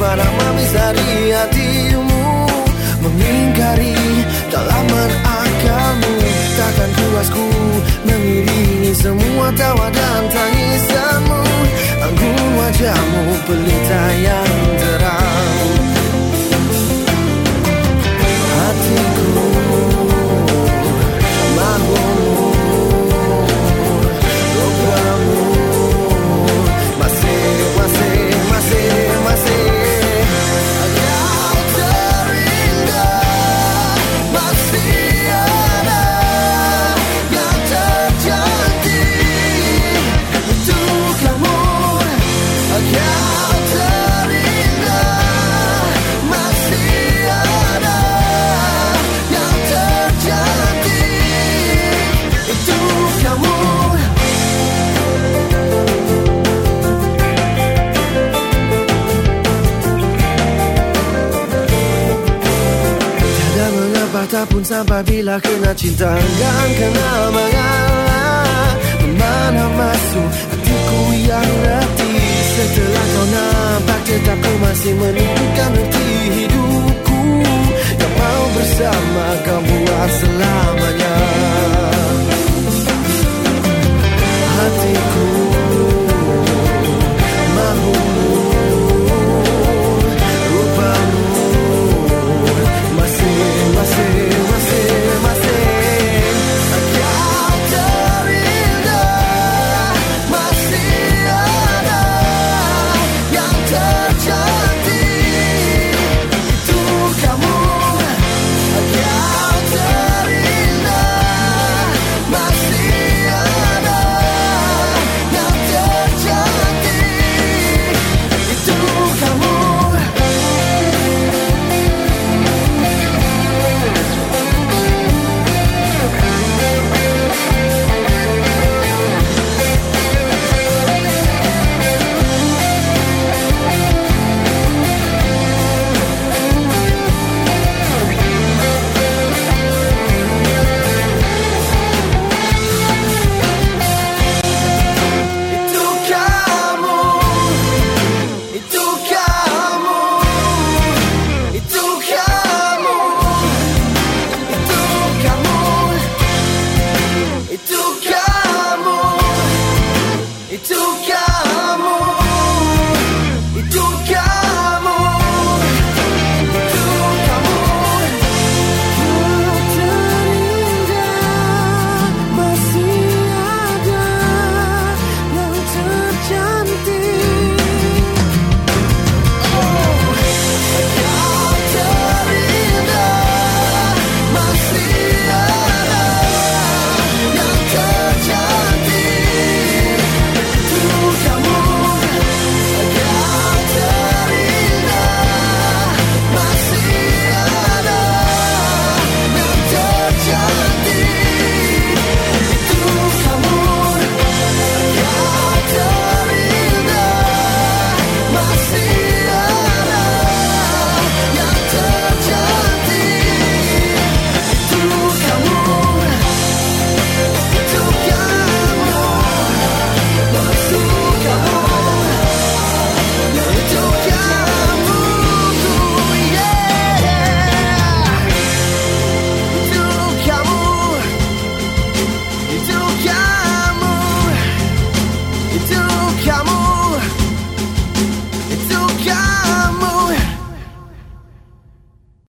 habis dari hatimu Mengingkari dalaman akalmu. Takkan puasku mengiringi semua tawa dan tangisanmu. Anggun wajahmu pelita tak pun sampai bila kena cinta. Dan kena mengalah Mana masuk hatiku yang reti Setelah kau nampak tetap ku masih menemukan erti hidupku Yang mau bersama kau buat selama